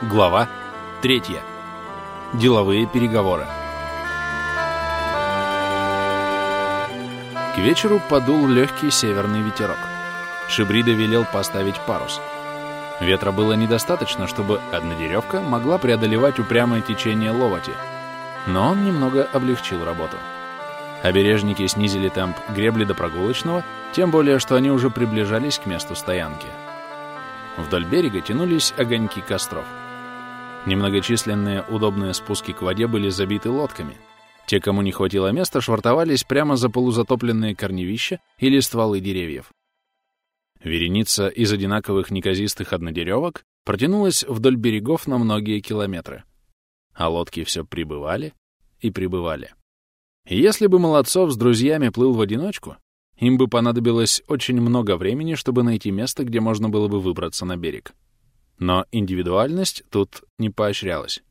Глава 3. Деловые переговоры. К вечеру подул легкий северный ветерок. Шибрида велел поставить парус. Ветра было недостаточно, чтобы однодеревка могла преодолевать упрямое течение ловати, но он немного облегчил работу. Обережники снизили темп гребли до прогулочного, тем более, что они уже приближались к месту стоянки. Вдоль берега тянулись огоньки костров. Немногочисленные удобные спуски к воде были забиты лодками. Те, кому не хватило места, швартовались прямо за полузатопленные корневища или стволы деревьев. Вереница из одинаковых неказистых однодеревок протянулась вдоль берегов на многие километры. А лодки все прибывали и прибывали. И если бы Молодцов с друзьями плыл в одиночку, им бы понадобилось очень много времени, чтобы найти место, где можно было бы выбраться на берег. Но индивидуальность тут не поощрялась.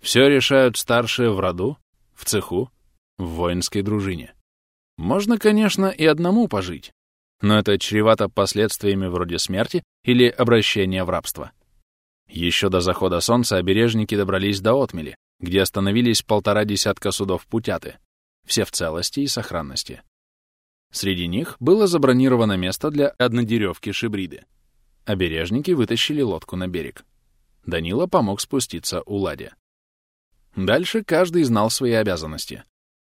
Все решают старшие в роду, в цеху, в воинской дружине. Можно, конечно, и одному пожить, но это чревато последствиями вроде смерти или обращения в рабство. Еще до захода солнца обережники добрались до отмели, где остановились полтора десятка судов путяты, все в целости и сохранности. Среди них было забронировано место для однодеревки Шибриды. Обережники вытащили лодку на берег. Данила помог спуститься у Лади. Дальше каждый знал свои обязанности.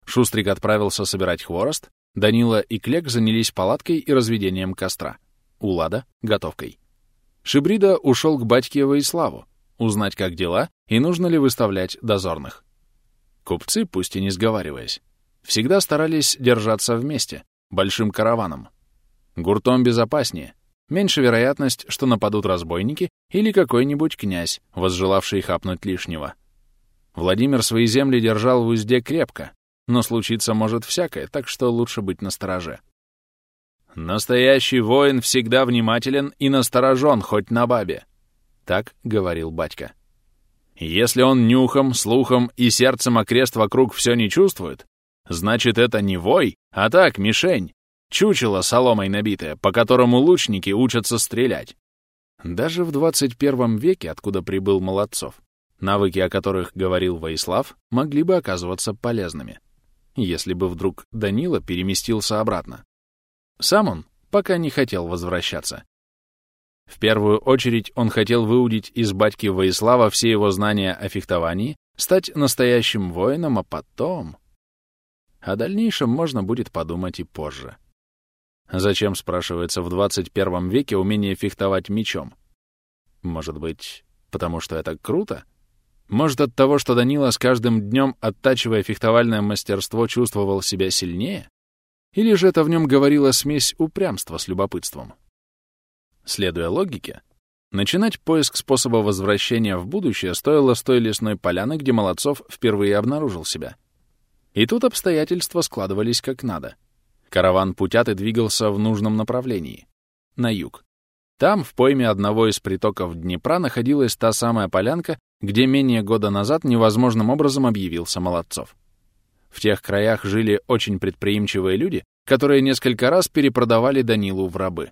Шустрик отправился собирать хворост, Данила и Клек занялись палаткой и разведением костра. Улада — готовкой. Шибрида ушел к батьке Воиславу, узнать, как дела и нужно ли выставлять дозорных. Купцы, пусть и не сговариваясь, всегда старались держаться вместе, большим караваном. Гуртом безопаснее, Меньше вероятность, что нападут разбойники или какой-нибудь князь, возжелавший хапнуть лишнего. Владимир свои земли держал в узде крепко, но случиться может всякое, так что лучше быть настороже. «Настоящий воин всегда внимателен и насторожен, хоть на бабе», — так говорил батька. «Если он нюхом, слухом и сердцем окрест вокруг все не чувствует, значит, это не вой, а так, мишень, Чучело соломой набитое, по которому лучники учатся стрелять. Даже в 21 веке, откуда прибыл Молодцов, навыки, о которых говорил Воислав, могли бы оказываться полезными, если бы вдруг Данила переместился обратно. Сам он пока не хотел возвращаться. В первую очередь он хотел выудить из батьки Воислава все его знания о фехтовании, стать настоящим воином, а потом... О дальнейшем можно будет подумать и позже. Зачем, спрашивается, в 21 веке умение фехтовать мечом? Может быть, потому что это круто? Может, от того, что Данила с каждым днем, оттачивая фехтовальное мастерство, чувствовал себя сильнее? Или же это в нем говорила смесь упрямства с любопытством? Следуя логике, начинать поиск способа возвращения в будущее стоило с той лесной поляны, где Молодцов впервые обнаружил себя. И тут обстоятельства складывались как надо — Караван Путяты двигался в нужном направлении — на юг. Там, в пойме одного из притоков Днепра, находилась та самая полянка, где менее года назад невозможным образом объявился Молодцов. В тех краях жили очень предприимчивые люди, которые несколько раз перепродавали Данилу в рабы.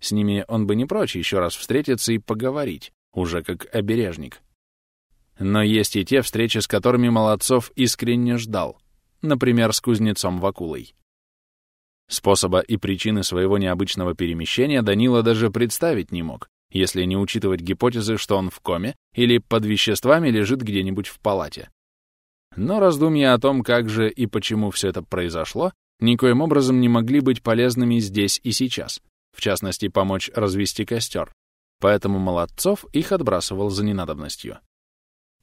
С ними он бы не прочь еще раз встретиться и поговорить, уже как обережник. Но есть и те встречи, с которыми Молодцов искренне ждал, например, с кузнецом Вакулой. Способа и причины своего необычного перемещения Данила даже представить не мог, если не учитывать гипотезы, что он в коме или под веществами лежит где-нибудь в палате. Но раздумья о том, как же и почему все это произошло, никоим образом не могли быть полезными здесь и сейчас, в частности, помочь развести костер. Поэтому Молодцов их отбрасывал за ненадобностью.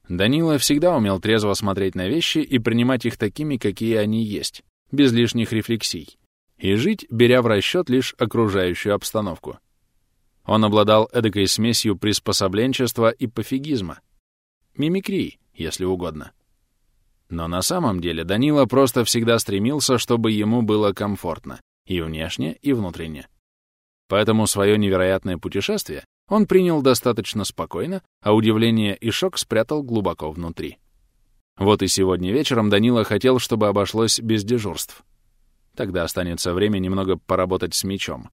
Данила всегда умел трезво смотреть на вещи и принимать их такими, какие они есть, без лишних рефлексий и жить, беря в расчет лишь окружающую обстановку. Он обладал эдакой смесью приспособленчества и пофигизма. Мимикрии, если угодно. Но на самом деле Данила просто всегда стремился, чтобы ему было комфортно, и внешне, и внутренне. Поэтому свое невероятное путешествие он принял достаточно спокойно, а удивление и шок спрятал глубоко внутри. Вот и сегодня вечером Данила хотел, чтобы обошлось без дежурств. Тогда останется время немного поработать с мечом.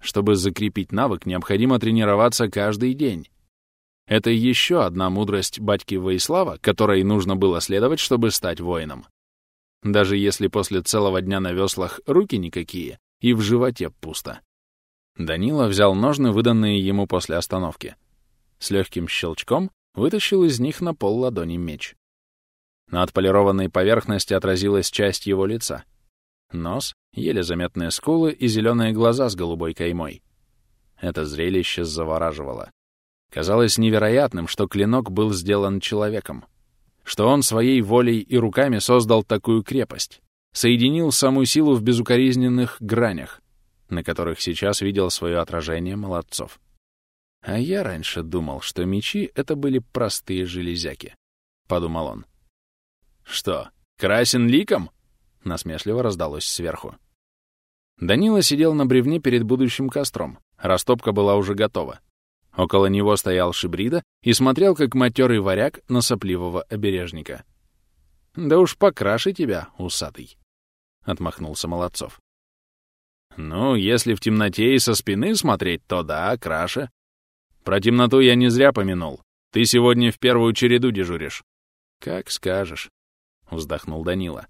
Чтобы закрепить навык, необходимо тренироваться каждый день. это еще одна мудрость батьки Воислава, которой нужно было следовать, чтобы стать воином. Даже если после целого дня на веслах руки никакие и в животе пусто. Данила взял ножны, выданные ему после остановки. С легким щелчком вытащил из них на пол ладони меч. На отполированной поверхности отразилась часть его лица. Нос, еле заметные скулы и зеленые глаза с голубой каймой. Это зрелище завораживало. Казалось невероятным, что клинок был сделан человеком. Что он своей волей и руками создал такую крепость. Соединил саму силу в безукоризненных гранях, на которых сейчас видел свое отражение молодцов. А я раньше думал, что мечи — это были простые железяки, — подумал он. «Что, красен ликом?» — насмешливо раздалось сверху. Данила сидел на бревне перед будущим костром. Растопка была уже готова. Около него стоял Шибрида и смотрел, как матерый варяг на сопливого обережника. «Да уж покраши тебя, усатый!» — отмахнулся Молодцов. «Ну, если в темноте и со спины смотреть, то да, краше. Про темноту я не зря помянул. Ты сегодня в первую череду дежуришь». «Как скажешь», — вздохнул Данила.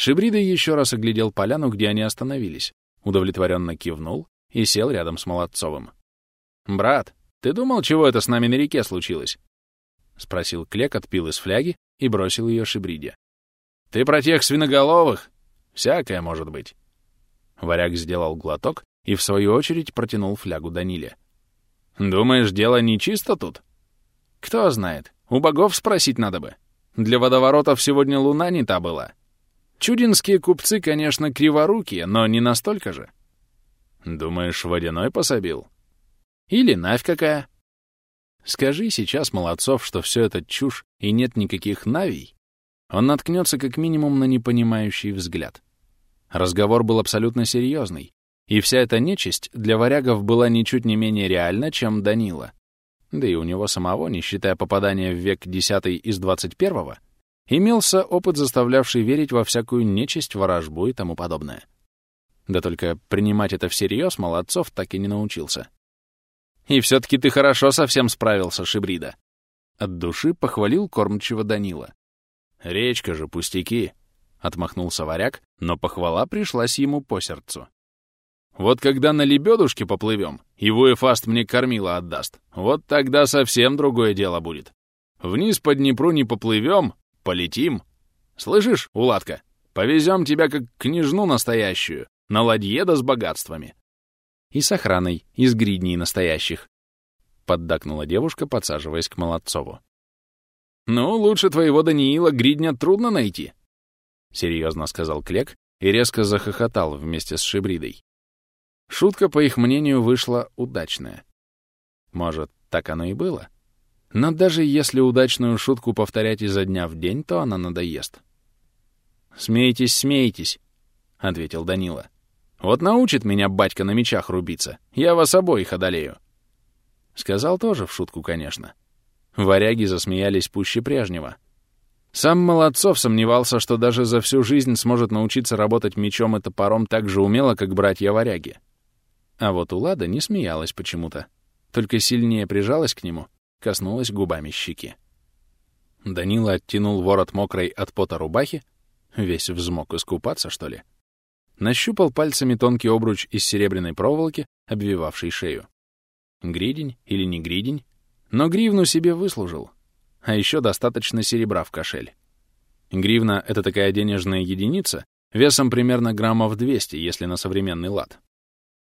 Шибрида еще раз оглядел поляну, где они остановились, удовлетворенно кивнул и сел рядом с Молодцовым. «Брат, ты думал, чего это с нами на реке случилось?» — спросил Клек, отпил из фляги и бросил ее Шибриде. «Ты про тех свиноголовых? Всякое может быть». Варяг сделал глоток и, в свою очередь, протянул флягу Даниле. «Думаешь, дело нечисто тут?» «Кто знает. У богов спросить надо бы. Для водоворотов сегодня луна не та была. Чудинские купцы, конечно, криворукие, но не настолько же». «Думаешь, водяной пособил?» Или навь какая. Скажи сейчас Молодцов, что все это чушь и нет никаких навий, он наткнется как минимум на непонимающий взгляд. Разговор был абсолютно серьезный, и вся эта нечисть для варягов была ничуть не менее реальна, чем Данила. Да и у него самого, не считая попадания в век X из 21 имелся опыт, заставлявший верить во всякую нечисть, ворожбу и тому подобное. Да только принимать это всерьез Молодцов так и не научился. И все-таки ты хорошо совсем справился, Шибрида. От души похвалил кормчего Данила. Речка же, пустяки. Отмахнулся варяг, но похвала пришлась ему по сердцу. Вот когда на лебедушке поплывем, и Вуэфаст мне кормила отдаст, вот тогда совсем другое дело будет. Вниз по Днепру не поплывем, полетим. Слышишь, Уладка, повезем тебя как княжну настоящую, на ладье да с богатствами. И с охраной, из гридней настоящих. Поддакнула девушка, подсаживаясь к Молодцову. «Ну, лучше твоего Даниила гридня трудно найти», — серьезно сказал Клек и резко захохотал вместе с Шибридой. Шутка, по их мнению, вышла удачная. Может, так оно и было? Но даже если удачную шутку повторять изо дня в день, то она надоест. «Смейтесь, смейтесь», — ответил Данила. Вот научит меня батька на мечах рубиться, я вас обоих одолею. Сказал тоже в шутку, конечно. Варяги засмеялись пуще прежнего. Сам Молодцов сомневался, что даже за всю жизнь сможет научиться работать мечом и топором так же умело, как братья-варяги. А вот Улада не смеялась почему-то, только сильнее прижалась к нему, коснулась губами щеки. Данила оттянул ворот мокрой от пота рубахи, весь взмок искупаться, что ли, нащупал пальцами тонкий обруч из серебряной проволоки, обвивавший шею. Гридень или не гридень, но гривну себе выслужил, а еще достаточно серебра в кошель. Гривна — это такая денежная единица, весом примерно граммов 200, если на современный лад.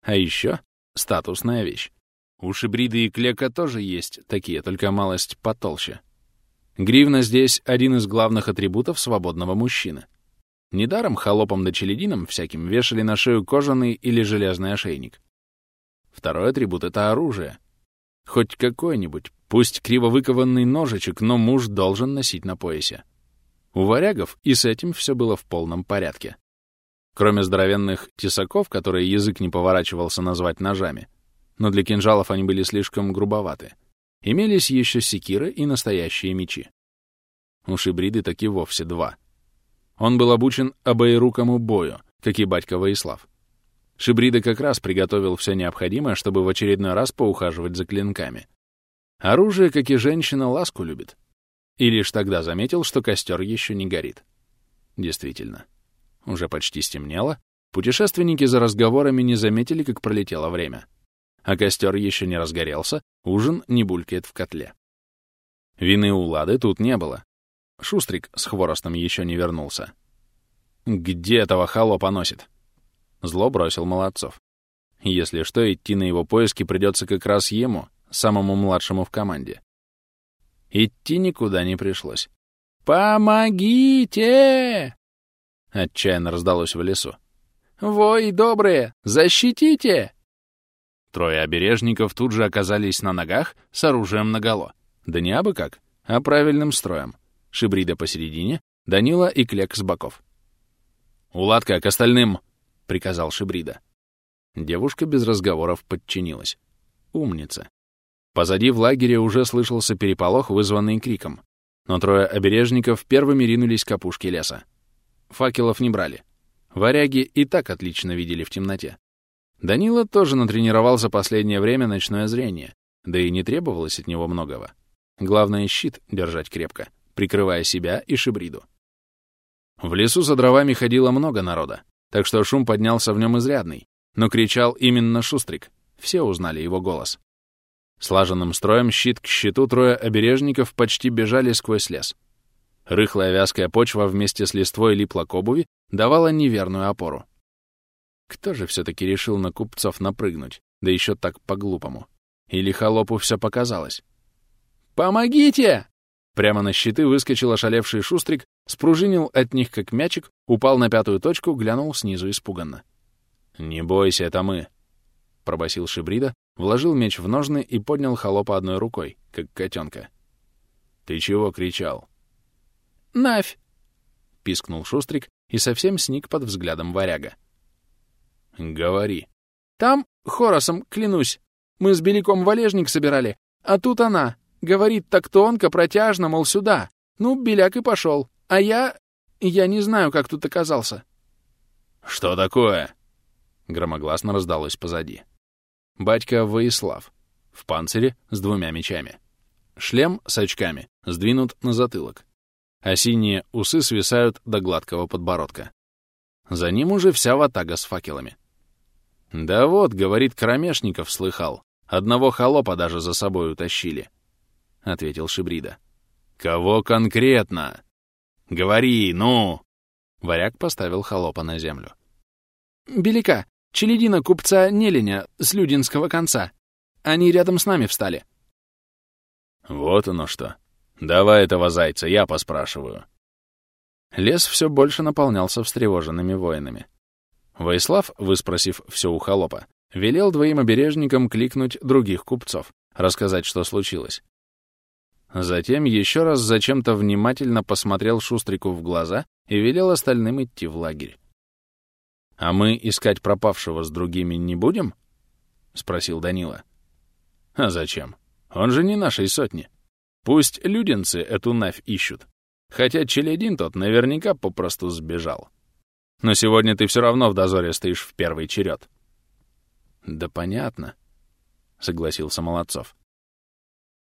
А еще статусная вещь. У шибриды и клека тоже есть такие, только малость потолще. Гривна здесь один из главных атрибутов свободного мужчины — Недаром холопам да челядинам всяким вешали на шею кожаный или железный ошейник. Второй атрибут — это оружие. Хоть какой-нибудь, пусть криво выкованный ножичек, но муж должен носить на поясе. У варягов и с этим все было в полном порядке. Кроме здоровенных тесаков, которые язык не поворачивался назвать ножами, но для кинжалов они были слишком грубоваты, имелись еще секиры и настоящие мечи. У шибриды таки вовсе два — он был обучен обоерукому бою, как и батька Воислав. Шибрида как раз приготовил все необходимое, чтобы в очередной раз поухаживать за клинками. Оружие, как и женщина, ласку любит. И лишь тогда заметил, что костер еще не горит. Действительно. Уже почти стемнело. Путешественники за разговорами не заметили, как пролетело время. А костер еще не разгорелся, ужин не булькает в котле. Вины у Лады тут не было. Шустрик с хворостом еще не вернулся. «Где этого холопа носит?» Зло бросил Молодцов. Если что, идти на его поиски придется как раз ему, самому младшему в команде. Идти никуда не пришлось. «Помогите!» Отчаянно раздалось в лесу. «Вой, добрые, защитите!» Трое обережников тут же оказались на ногах с оружием наголо. Да не абы как, а правильным строем. Шибрида посередине, Данила и Клек с боков. «Уладка, к остальным!» — приказал Шибрида. Девушка без разговоров подчинилась. Умница. Позади в лагере уже слышался переполох, вызванный криком. Но трое обережников первыми ринулись к опушке леса. Факелов не брали. Варяги и так отлично видели в темноте. Данила тоже натренировал за последнее время ночное зрение, да и не требовалось от него многого. Главное — щит держать крепко, прикрывая себя и шибриду. В лесу за дровами ходило много народа, так что шум поднялся в нем изрядный, но кричал именно Шустрик. Все узнали его голос. Слаженным строем щит к щиту трое обережников почти бежали сквозь лес. Рыхлая вязкая почва вместе с листвой липла к обуви, давала неверную опору. Кто же все-таки решил на купцов напрыгнуть, да еще так по-глупому? Или холопу все показалось? «Помогите!» Прямо на щиты выскочил ошалевший шустрик, спружинил от них как мячик, упал на пятую точку, глянул снизу испуганно. «Не бойся, это мы!» — пробасил Шибрида, вложил меч в ножны и поднял холопа одной рукой, как котенка. «Ты чего кричал?» «Навь!» — пискнул Шустрик и совсем сник под взглядом варяга. «Говори». «Там, хоросом, клянусь, мы с Беликом валежник собирали, а тут она, говорит так тонко, протяжно, мол, сюда. Ну, Беляк и пошел, а я... я не знаю, как тут оказался». «Что такое?» Громогласно раздалось позади. Батька Воислав. В панцире с двумя мечами. Шлем с очками сдвинут на затылок. А синие усы свисают до гладкого подбородка. За ним уже вся ватага с факелами. «Да вот, — говорит, — Кромешников слыхал. Одного холопа даже за собой утащили», — ответил Шибрида. «Кого конкретно?» «Говори, ну!» Варяг поставил холопа на землю. «Беляка, Челедина купца Неленя с Людинского конца. Они рядом с нами встали. Вот оно что. Давай этого зайца, я поспрашиваю. Лес все больше наполнялся встревоженными воинами. Воислав, выспросив все у холопа, велел двоим обережникам кликнуть других купцов, рассказать, что случилось. Затем еще раз зачем-то внимательно посмотрел Шустрику в глаза и велел остальным идти в лагерь. «А мы искать пропавшего с другими не будем?» — спросил Данила. «А зачем? Он же не нашей сотни. Пусть людинцы эту навь ищут. Хотя Челядин тот наверняка попросту сбежал. Но сегодня ты все равно в дозоре стоишь в первый черед». «Да понятно», — согласился Молодцов.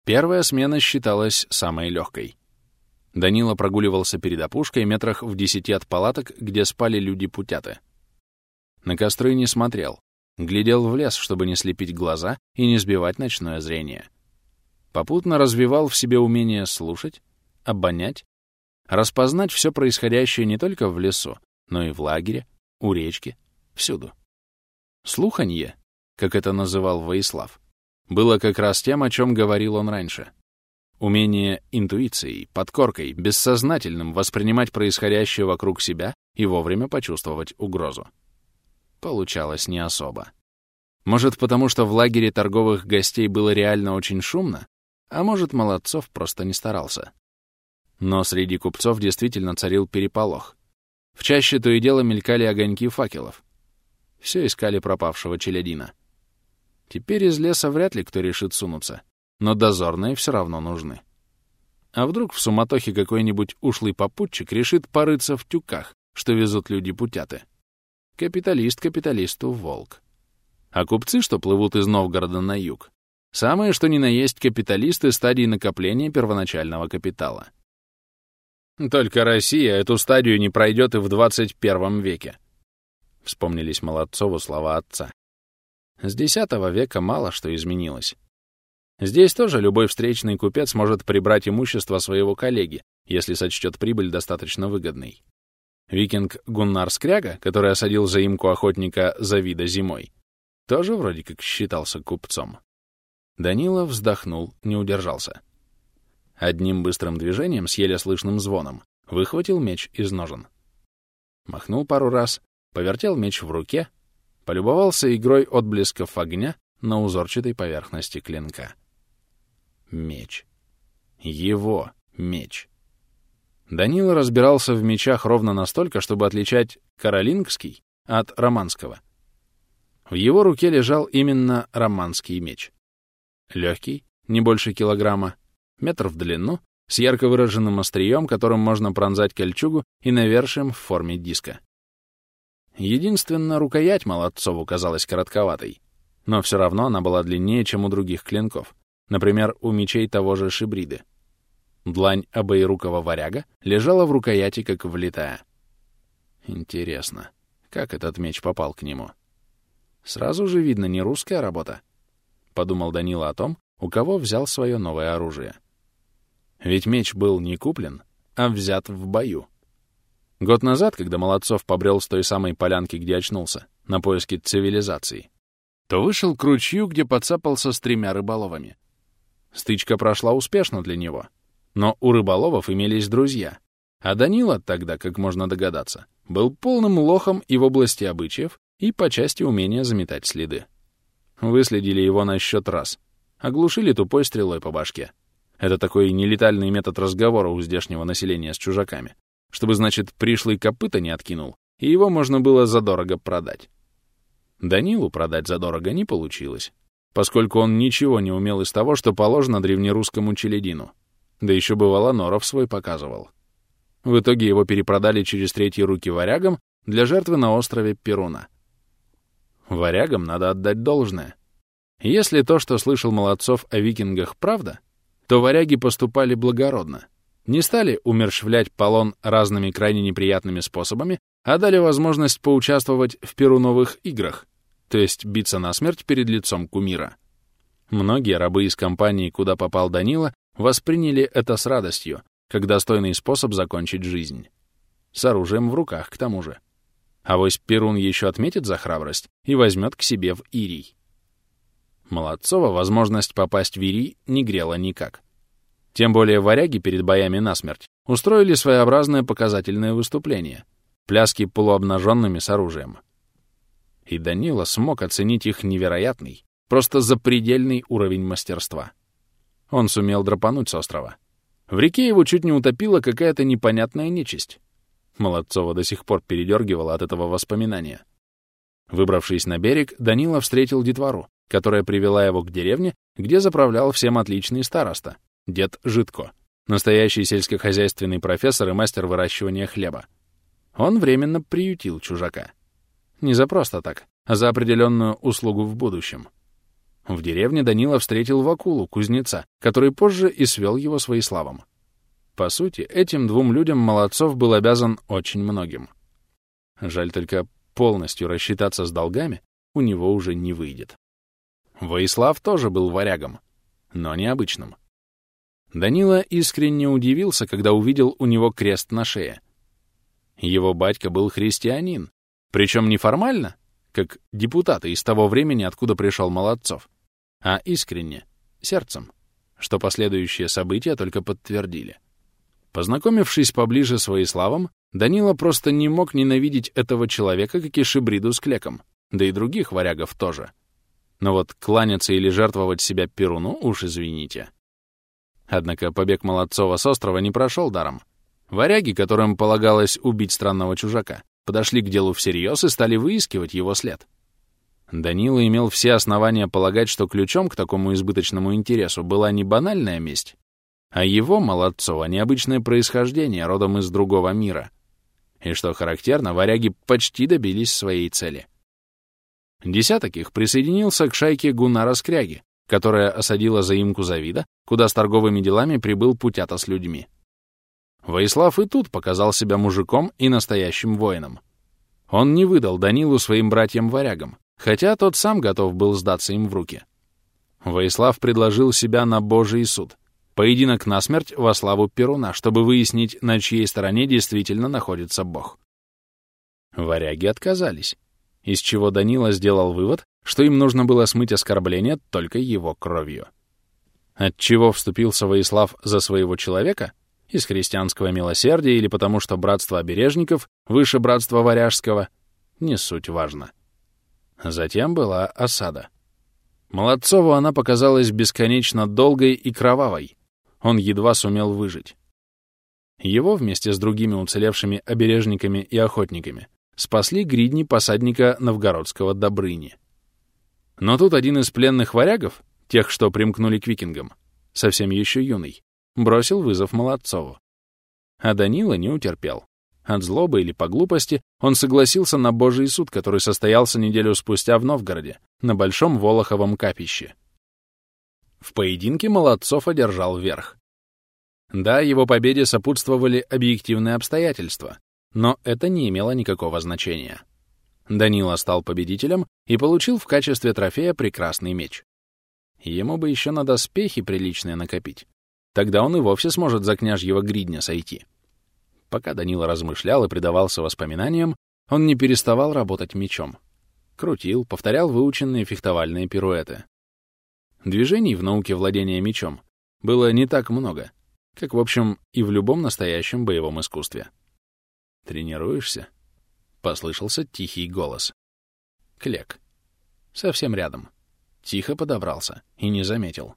Первая смена считалась самой легкой. Данила прогуливался перед опушкой метрах в десяти от палаток, где спали люди-путяты. На костры не смотрел. Глядел в лес, чтобы не слепить глаза и не сбивать ночное зрение. Попутно развивал в себе умение слушать, обонять, распознать все происходящее не только в лесу, но и в лагере, у речки, всюду. Слуханье, как это называл Воислав, было как раз тем, о чем говорил он раньше. Умение интуицией, подкоркой, бессознательным воспринимать происходящее вокруг себя и вовремя почувствовать угрозу. Получалось не особо. Может, потому что в лагере торговых гостей было реально очень шумно, а может, Молодцов просто не старался. Но среди купцов действительно царил переполох. В чаще то и дело мелькали огоньки факелов. Все искали пропавшего челядина. Теперь из леса вряд ли кто решит сунуться, но дозорные все равно нужны. А вдруг в суматохе какой-нибудь ушлый попутчик решит порыться в тюках, что везут люди-путяты? Капиталист капиталисту волк. А купцы, что плывут из Новгорода на юг, Самые, что ни на есть капиталисты стадии накопления первоначального капитала. Только Россия эту стадию не пройдет и в 21 веке. Вспомнились Молодцову слова отца. С X века мало что изменилось. Здесь тоже любой встречный купец может прибрать имущество своего коллеги, если сочтет прибыль достаточно выгодной. Викинг Гуннар Скряга, который осадил заимку охотника Завида зимой, тоже вроде как считался купцом. Данила вздохнул, не удержался. Одним быстрым движением с еле слышным звоном выхватил меч из ножен. Махнул пару раз, повертел меч в руке, полюбовался игрой отблесков огня на узорчатой поверхности клинка. Меч. Его меч. Данила разбирался в мечах ровно настолько, чтобы отличать каролингский от романского. В его руке лежал именно романский меч. Легкий, не больше килограмма, метр в длину, с ярко выраженным острием, которым можно пронзать кольчугу и навершием в форме диска. Единственно, рукоять Молодцову казалась коротковатой, но все равно она была длиннее, чем у других клинков, например, у мечей того же Шибриды. Длань обоирукого варяга лежала в рукояти, как влитая. Интересно, как этот меч попал к нему? Сразу же видно, не русская работа. Подумал Данила о том, у кого взял свое новое оружие. Ведь меч был не куплен, а взят в бою. Год назад, когда Молодцов побрел с той самой полянки, где очнулся, на поиски цивилизации, то вышел к ручью, где подцапался с тремя рыболовами. Стычка прошла успешно для него, но у рыболовов имелись друзья, а Данила тогда, как можно догадаться, был полным лохом и в области обычаев, и по части умения заметать следы. Выследили его на счет раз, оглушили тупой стрелой по башке. Это такой нелетальный метод разговора у здешнего населения с чужаками чтобы, значит, пришлый копыта не откинул, и его можно было задорого продать. Данилу продать задорого не получилось, поскольку он ничего не умел из того, что положено древнерусскому челядину. Да еще бывало норов свой показывал. В итоге его перепродали через третьи руки варягам для жертвы на острове Перуна. Варягам надо отдать должное. Если то, что слышал Молодцов о викингах, правда, то варяги поступали благородно не стали умерщвлять полон разными крайне неприятными способами, а дали возможность поучаствовать в перуновых играх, то есть биться насмерть перед лицом кумира. Многие рабы из компании, куда попал Данила, восприняли это с радостью, как достойный способ закончить жизнь. С оружием в руках, к тому же. А вось Перун еще отметит за храбрость и возьмет к себе в Ирий. Молодцова возможность попасть в Ирий не грела никак. Тем более варяги перед боями насмерть устроили своеобразное показательное выступление — пляски полуобнаженными с оружием. И Данила смог оценить их невероятный, просто запредельный уровень мастерства. Он сумел драпануть с острова. В реке его чуть не утопила какая-то непонятная нечисть. Молодцова до сих пор передергивала от этого воспоминания. Выбравшись на берег, Данила встретил детвору, которая привела его к деревне, где заправлял всем отличный староста, дед Житко, настоящий сельскохозяйственный профессор и мастер выращивания хлеба. Он временно приютил чужака. Не за просто так, а за определенную услугу в будущем. В деревне Данила встретил Вакулу, кузнеца, который позже и свел его своиславом. По сути, этим двум людям Молодцов был обязан очень многим. Жаль только, полностью рассчитаться с долгами у него уже не выйдет. Воислав тоже был варягом, но необычным. Данила искренне удивился, когда увидел у него крест на шее. Его батька был христианин, причем не формально, как депутаты из того времени, откуда пришел Молодцов, а искренне, сердцем, что последующие события только подтвердили. Познакомившись поближе с Воиславом, Данила просто не мог ненавидеть этого человека, как и Шибриду с Клеком, да и других варягов тоже. Но вот кланяться или жертвовать себя Перуну, уж извините. Однако побег Молодцова с острова не прошел даром. Варяги, которым полагалось убить странного чужака, подошли к делу всерьез и стали выискивать его след. Данила имел все основания полагать, что ключом к такому избыточному интересу была не банальная месть, а его, Молодцова, необычное происхождение родом из другого мира. И что характерно, варяги почти добились своей цели. Десяток их присоединился к шайке Гуннара Скряги, которая осадила заимку Завида, куда с торговыми делами прибыл Путята с людьми. Воислав и тут показал себя мужиком и настоящим воином. Он не выдал Данилу своим братьям-варягам, хотя тот сам готов был сдаться им в руки. Воислав предложил себя на Божий суд. Поединок насмерть во славу Перуна, чтобы выяснить, на чьей стороне действительно находится Бог. Варяги отказались, из чего Данила сделал вывод, что им нужно было смыть оскорбление только его кровью. Отчего вступился Воислав за своего человека? Из христианского милосердия или потому, что братство обережников выше братства варяжского? Не суть важно. Затем была осада. Молодцову она показалась бесконечно долгой и кровавой. Он едва сумел выжить. Его вместе с другими уцелевшими обережниками и охотниками спасли гридни посадника новгородского Добрыни. Но тут один из пленных варягов, тех, что примкнули к викингам, совсем еще юный, бросил вызов Молодцову. А Данила не утерпел. От злобы или по глупости он согласился на Божий суд, который состоялся неделю спустя в Новгороде, на Большом Волоховом капище. В поединке Молодцов одержал верх. Да, его победе сопутствовали объективные обстоятельства, но это не имело никакого значения. Данила стал победителем и получил в качестве трофея прекрасный меч. Ему бы еще на доспехи приличные накопить. Тогда он и вовсе сможет за княжьего гридня сойти. Пока Данила размышлял и предавался воспоминаниям, он не переставал работать мечом. Крутил, повторял выученные фехтовальные пируэты. Движений в науке владения мечом было не так много, как, в общем, и в любом настоящем боевом искусстве. «Тренируешься?» — послышался тихий голос. Клек. Совсем рядом. Тихо подобрался и не заметил.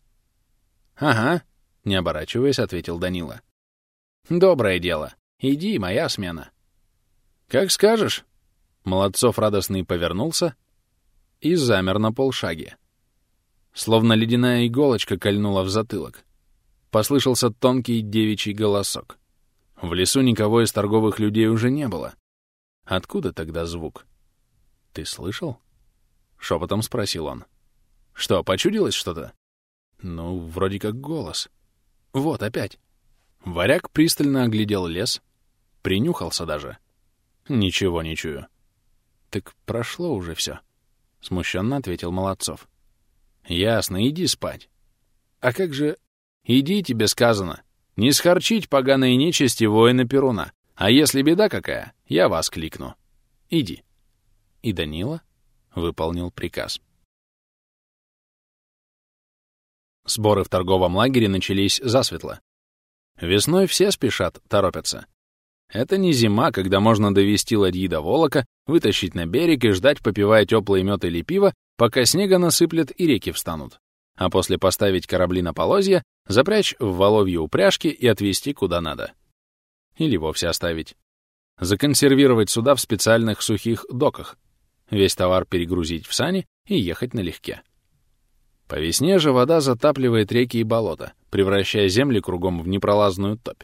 «Ага», — не оборачиваясь, ответил Данила. «Доброе дело. Иди, моя смена». «Как скажешь». Молодцов радостный повернулся и замер на полшаге. Словно ледяная иголочка кольнула в затылок. Послышался тонкий девичий голосок. В лесу никого из торговых людей уже не было. Откуда тогда звук? «Ты слышал?» — шепотом спросил он. «Что, почудилось что-то?» «Ну, вроде как голос. Вот, опять». Варяг пристально оглядел лес, принюхался даже. «Ничего не чую». «Так прошло уже все», — смущенно ответил Молодцов. «Ясно, иди спать». «А как же...» «Иди, тебе сказано. Не схарчить поганой нечисти воина Перуна. А если беда какая, я вас кликну. Иди. И Данила выполнил приказ. Сборы в торговом лагере начались засветло. Весной все спешат, торопятся. Это не зима, когда можно довести ладьи до Волока, вытащить на берег и ждать, попивая теплый мед или пиво, пока снега насыплет и реки встанут. А после поставить корабли на полозья, запрячь в воловье упряжки и отвезти куда надо. Или вовсе оставить. Законсервировать суда в специальных сухих доках, весь товар перегрузить в сани и ехать налегке. По весне же вода затапливает реки и болота, превращая земли кругом в непролазную топь.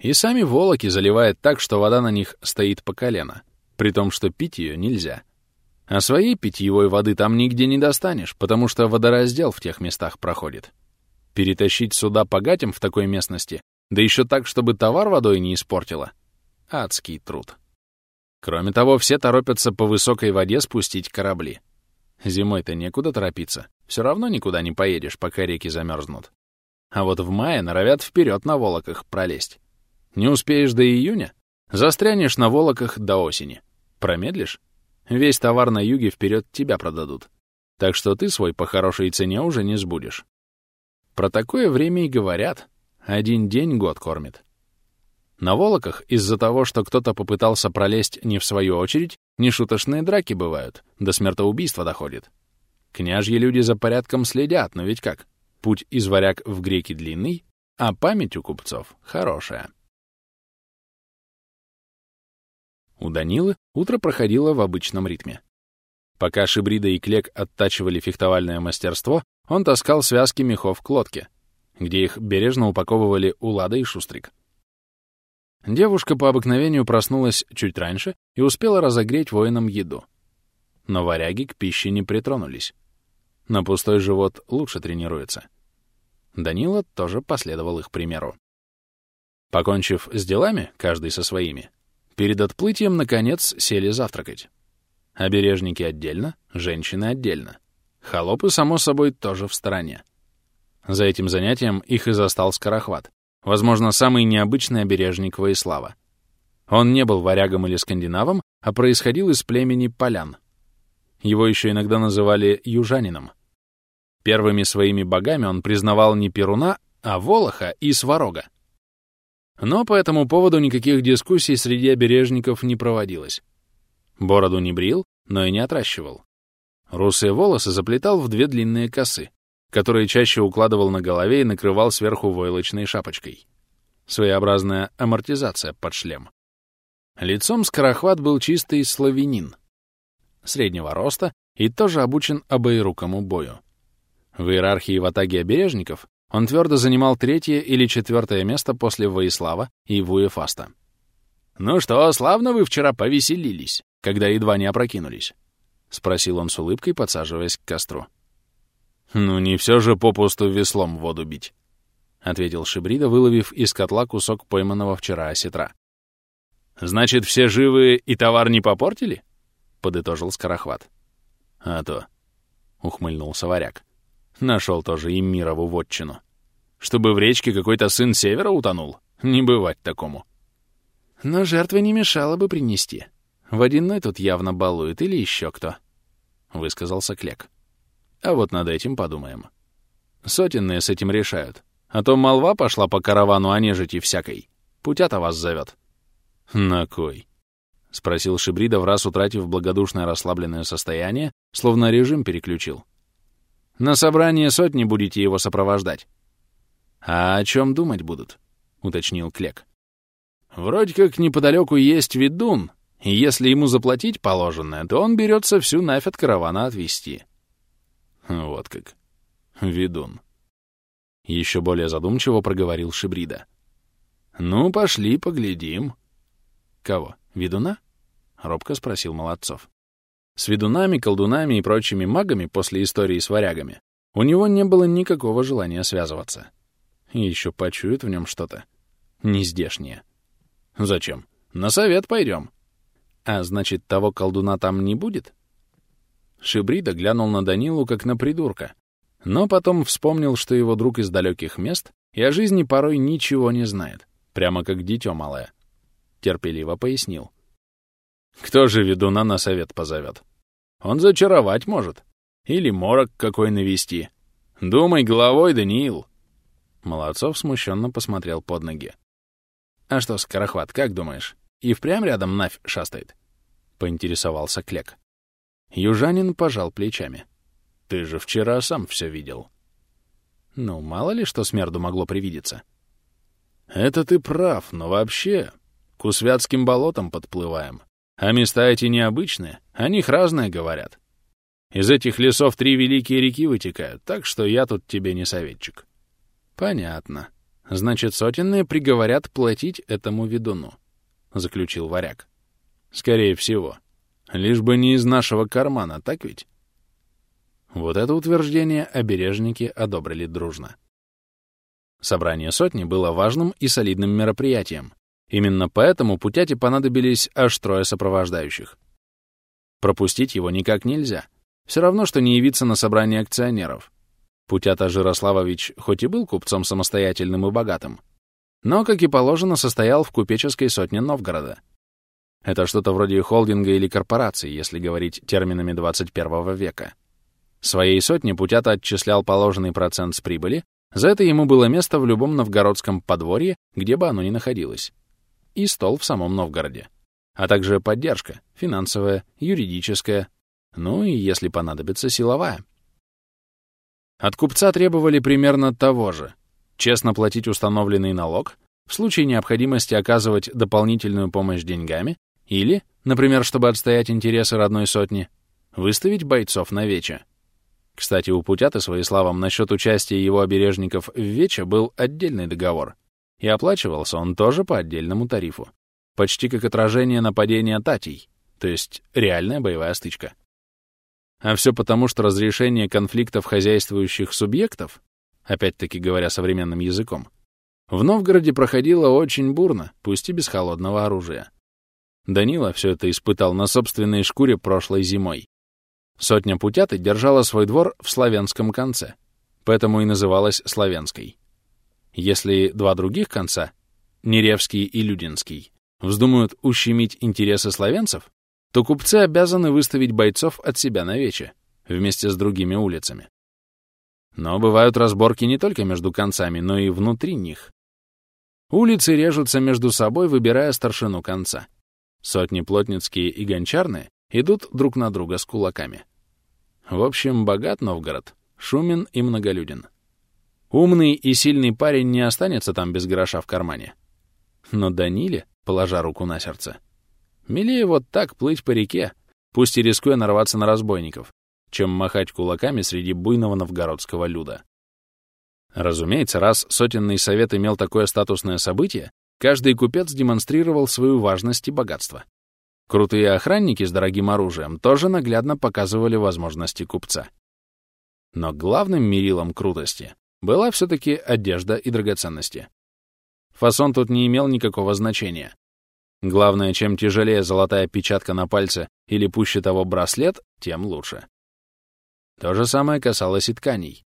И сами волоки заливает так, что вода на них стоит по колено, при том, что пить ее нельзя. А своей питьевой воды там нигде не достанешь, потому что водораздел в тех местах проходит. Перетащить суда по гатям в такой местности, да еще так, чтобы товар водой не испортило. Адский труд. Кроме того, все торопятся по высокой воде спустить корабли. Зимой-то некуда торопиться. Все равно никуда не поедешь, пока реки замерзнут. А вот в мае норовят вперед на волоках пролезть. Не успеешь до июня, застрянешь на волоках до осени. Промедлишь? Весь товар на юге вперед тебя продадут. Так что ты свой по хорошей цене уже не сбудешь. Про такое время и говорят. Один день год кормит. На Волоках из-за того, что кто-то попытался пролезть не в свою очередь, нешуточные драки бывают, до смертоубийства доходит. Княжьи люди за порядком следят, но ведь как? Путь из варяг в греки длинный, а память у купцов хорошая. У Данилы утро проходило в обычном ритме. Пока Шибрида и Клек оттачивали фехтовальное мастерство, он таскал связки мехов к лодке, где их бережно упаковывали Улада и Шустрик. Девушка по обыкновению проснулась чуть раньше и успела разогреть воинам еду. Но варяги к пище не притронулись. на пустой живот лучше тренируется. Данила тоже последовал их примеру. Покончив с делами, каждый со своими, перед отплытием, наконец, сели завтракать. Обережники отдельно, женщины отдельно. Холопы, само собой, тоже в стороне. За этим занятием их и застал Скорохват, возможно, самый необычный обережник Воислава. Он не был варягом или скандинавом, а происходил из племени полян. Его еще иногда называли южанином. Первыми своими богами он признавал не Перуна, а Волоха и Сварога. Но по этому поводу никаких дискуссий среди обережников не проводилось. Бороду не брил, но и не отращивал. Русые волосы заплетал в две длинные косы, которые чаще укладывал на голове и накрывал сверху войлочной шапочкой. Своеобразная амортизация под шлем. Лицом Скорохват был чистый славянин, среднего роста и тоже обучен обоирукому бою. В иерархии в атаге обережников он твердо занимал третье или четвертое место после Воислава и Вуефаста. «Ну что, славно вы вчера повеселились, когда едва не опрокинулись?» — спросил он с улыбкой, подсаживаясь к костру. «Ну, не все же попусту веслом воду бить», — ответил Шибрида, выловив из котла кусок пойманного вчера осетра. «Значит, все живы и товар не попортили?» — подытожил Скорохват. «А то», — ухмыльнулся варяг. Нашел тоже и Мирову вотчину. Чтобы в речке какой-то сын севера утонул? Не бывать такому. Но жертвы не мешало бы принести. Водяной тут явно балует или еще кто, — высказался Клек. А вот над этим подумаем. Сотенные с этим решают. А то молва пошла по каравану о нежити всякой. Путята вас зовет. На кой? — спросил Шибрида, в раз утратив благодушное расслабленное состояние, словно режим переключил. На собрание сотни будете его сопровождать. А о чем думать будут? — уточнил Клек. Вроде как неподалеку есть ведун, и если ему заплатить положенное, то он берется всю нафь от каравана отвезти. Вот как. Ведун. Еще более задумчиво проговорил Шибрида. Ну, пошли, поглядим. Кого? Ведуна? Робко спросил Молодцов. С ведунами, колдунами и прочими магами после истории с варягами у него не было никакого желания связываться. И еще почует в нем что-то нездешнее. Зачем? На совет пойдем. А значит, того колдуна там не будет? Шибрида глянул на Данилу как на придурка, но потом вспомнил, что его друг из далеких мест и о жизни порой ничего не знает, прямо как дитё малое. Терпеливо пояснил. Кто же ведуна на совет позовет? Он зачаровать может. Или морок какой навести. Думай головой, Даниил. Молодцов смущенно посмотрел под ноги. «А что, Скорохват, как думаешь, и впрямь рядом Навь шастает?» — поинтересовался Клек. Южанин пожал плечами. «Ты же вчера сам все видел». «Ну, мало ли что смерду могло привидеться». «Это ты прав, но вообще к Усвятским болотам подплываем. А места эти необычные, о них разное говорят. Из этих лесов три великие реки вытекают, так что я тут тебе не советчик. Понятно. Значит, сотенные приговорят платить этому ведуну, — заключил варяг. Скорее всего. Лишь бы не из нашего кармана, так ведь? Вот это утверждение обережники одобрили дружно. Собрание сотни было важным и солидным мероприятием, Именно поэтому Путяти понадобились аж трое сопровождающих. Пропустить его никак нельзя. Все равно, что не явиться на собрание акционеров. Путята Жирославович хоть и был купцом самостоятельным и богатым, но, как и положено, состоял в купеческой сотне Новгорода. Это что-то вроде холдинга или корпорации, если говорить терминами 21 века. Своей сотне Путята отчислял положенный процент с прибыли, за это ему было место в любом новгородском подворье, где бы оно ни находилось и стол в самом Новгороде, а также поддержка финансовая, юридическая, ну и, если понадобится, силовая. От купца требовали примерно того же — честно платить установленный налог, в случае необходимости оказывать дополнительную помощь деньгами или, например, чтобы отстоять интересы родной сотни, выставить бойцов на вече. Кстати, у Путяты Своиславом насчет участия его обережников в вече был отдельный договор, и оплачивался он тоже по отдельному тарифу. Почти как отражение нападения татей, то есть реальная боевая стычка. А все потому, что разрешение конфликтов хозяйствующих субъектов, опять-таки говоря современным языком, в Новгороде проходило очень бурно, пусть и без холодного оружия. Данила все это испытал на собственной шкуре прошлой зимой. Сотня путяты держала свой двор в славянском конце, поэтому и называлась Славянской. Если два других конца, Неревский и Людинский, вздумают ущемить интересы славянцев, то купцы обязаны выставить бойцов от себя на вече, вместе с другими улицами. Но бывают разборки не только между концами, но и внутри них. Улицы режутся между собой, выбирая старшину конца. Сотни плотницкие и гончарные идут друг на друга с кулаками. В общем, богат Новгород, шумен и многолюден. Умный и сильный парень не останется там без гроша в кармане. Но Даниле, положа руку на сердце, милее вот так плыть по реке, пусть и рискуя нарваться на разбойников, чем махать кулаками среди буйного новгородского люда. Разумеется, раз сотенный совет имел такое статусное событие, Каждый купец демонстрировал свою важность и богатство. Крутые охранники с дорогим оружием тоже наглядно показывали возможности купца. Но главным мерилом крутости была все-таки одежда и драгоценности. Фасон тут не имел никакого значения. Главное, чем тяжелее золотая печатка на пальце или пуще того браслет, тем лучше. То же самое касалось и тканей.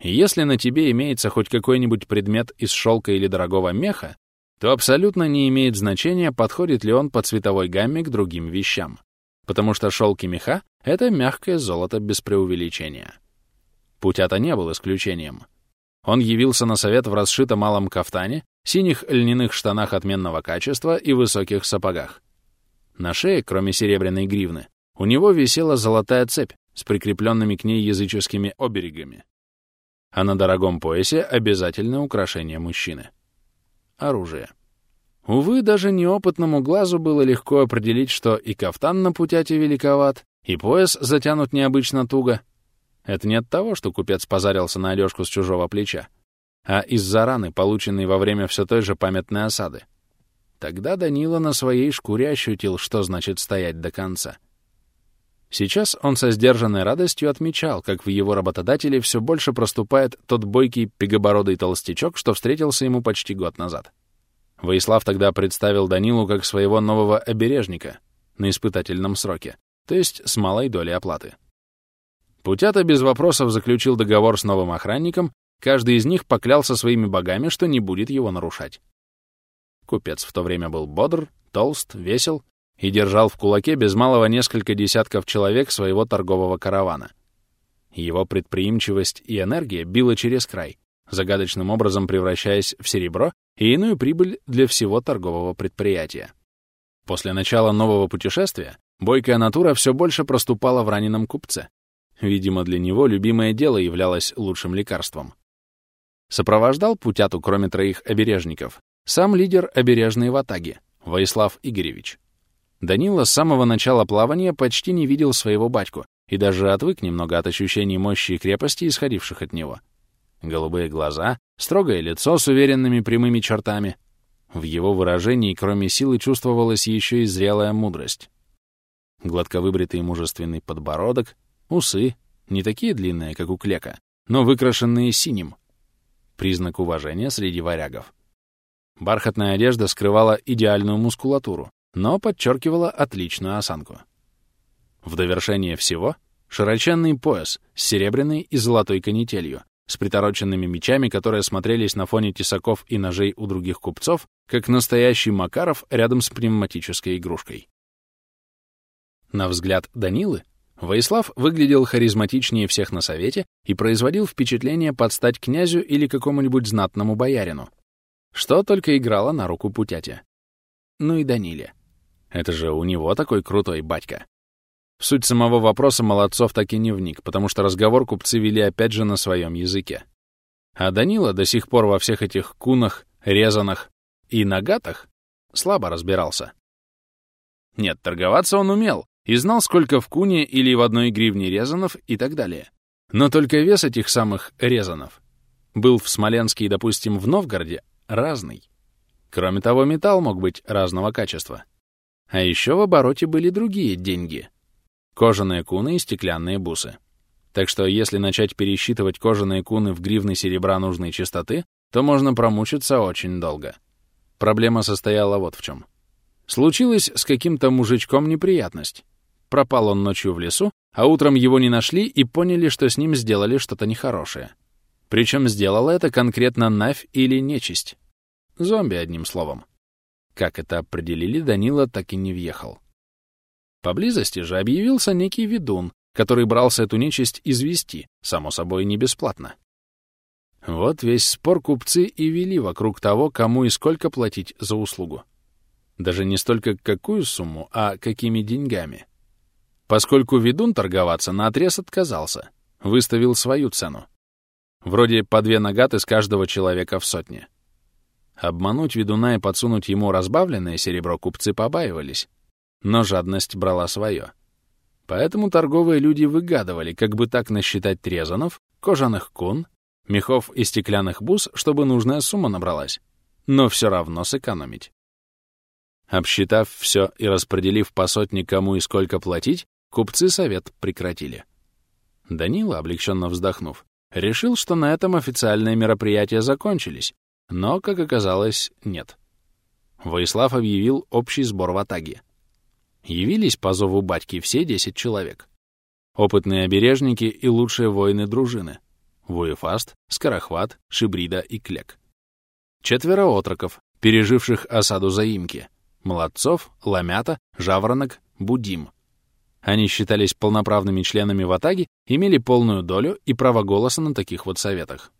Если на тебе имеется хоть какой-нибудь предмет из шелка или дорогого меха, то абсолютно не имеет значения, подходит ли он по цветовой гамме к другим вещам, потому что шелки меха — это мягкое золото без преувеличения. Путята не был исключением. Он явился на совет в расшитом малом кафтане, синих льняных штанах отменного качества и высоких сапогах. На шее, кроме серебряной гривны, у него висела золотая цепь с прикрепленными к ней языческими оберегами. А на дорогом поясе обязательное украшение мужчины оружие. Увы, даже неопытному глазу было легко определить, что и кафтан на путяте великоват, и пояс затянут необычно туго. Это не от того, что купец позарился на одежку с чужого плеча, а из-за раны, полученной во время все той же памятной осады. Тогда Данила на своей шкуре ощутил, что значит стоять до конца. Сейчас он со сдержанной радостью отмечал, как в его работодателе все больше проступает тот бойкий пегобородый толстячок, что встретился ему почти год назад. Воислав тогда представил Данилу как своего нового обережника на испытательном сроке, то есть с малой долей оплаты. Путята без вопросов заключил договор с новым охранником, каждый из них поклялся своими богами, что не будет его нарушать. Купец в то время был бодр, толст, весел и держал в кулаке без малого несколько десятков человек своего торгового каравана. Его предприимчивость и энергия била через край, загадочным образом превращаясь в серебро и иную прибыль для всего торгового предприятия. После начала нового путешествия бойкая натура все больше проступала в раненом купце. Видимо, для него любимое дело являлось лучшим лекарством. Сопровождал путяту, кроме троих обережников, сам лидер обережной ватаги, Воислав Игоревич. Данила с самого начала плавания почти не видел своего батьку и даже отвык немного от ощущений мощи и крепости, исходивших от него. Голубые глаза, строгое лицо с уверенными прямыми чертами. В его выражении, кроме силы, чувствовалась еще и зрелая мудрость. Гладко выбритый мужественный подбородок, усы, не такие длинные, как у клека, но выкрашенные синим. Признак уважения среди варягов. Бархатная одежда скрывала идеальную мускулатуру, но подчеркивала отличную осанку. В довершение всего — широченный пояс с серебряной и золотой канителью, с притороченными мечами, которые смотрелись на фоне тесаков и ножей у других купцов, как настоящий Макаров рядом с пневматической игрушкой. На взгляд Данилы, Воислав выглядел харизматичнее всех на совете и производил впечатление подстать князю или какому-нибудь знатному боярину, что только играло на руку Путяте. Ну и Даниле. Это же у него такой крутой батька. В суть самого вопроса Молодцов так и не вник, потому что разговор купцы вели опять же на своем языке. А Данила до сих пор во всех этих кунах, резанах и нагатах слабо разбирался. Нет, торговаться он умел и знал, сколько в куне или в одной гривне резанов и так далее. Но только вес этих самых резанов был в Смоленске и, допустим, в Новгороде разный. Кроме того, металл мог быть разного качества. А еще в обороте были другие деньги. кожаные куны и стеклянные бусы. Так что если начать пересчитывать кожаные куны в гривны серебра нужной частоты, то можно промучиться очень долго. Проблема состояла вот в чем. Случилась с каким-то мужичком неприятность. Пропал он ночью в лесу, а утром его не нашли и поняли, что с ним сделали что-то нехорошее. Причем сделала это конкретно Навь или нечисть. Зомби, одним словом. Как это определили, Данила так и не въехал. Поблизости же объявился некий ведун, который брался эту нечисть извести, само собой, не бесплатно. Вот весь спор купцы и вели вокруг того, кому и сколько платить за услугу. Даже не столько какую сумму, а какими деньгами. Поскольку ведун торговаться наотрез отказался, выставил свою цену. Вроде по две нагаты с каждого человека в сотне. Обмануть ведуна и подсунуть ему разбавленное серебро купцы побаивались, но жадность брала свое. Поэтому торговые люди выгадывали, как бы так насчитать трезанов, кожаных кун, мехов и стеклянных бус, чтобы нужная сумма набралась, но все равно сэкономить. Обсчитав все и распределив по сотне кому и сколько платить, купцы совет прекратили. Данила, облегченно вздохнув, решил, что на этом официальные мероприятия закончились, но, как оказалось, нет. Воислав объявил общий сбор в Атаге. Явились по зову батьки все десять человек. Опытные обережники и лучшие воины дружины. Вуефаст, Скорохват, Шибрида и Клек. Четверо отроков, переживших осаду заимки. Молодцов, Ламята, Жаворонок, Будим. Они считались полноправными членами Ватаги, имели полную долю и право голоса на таких вот советах.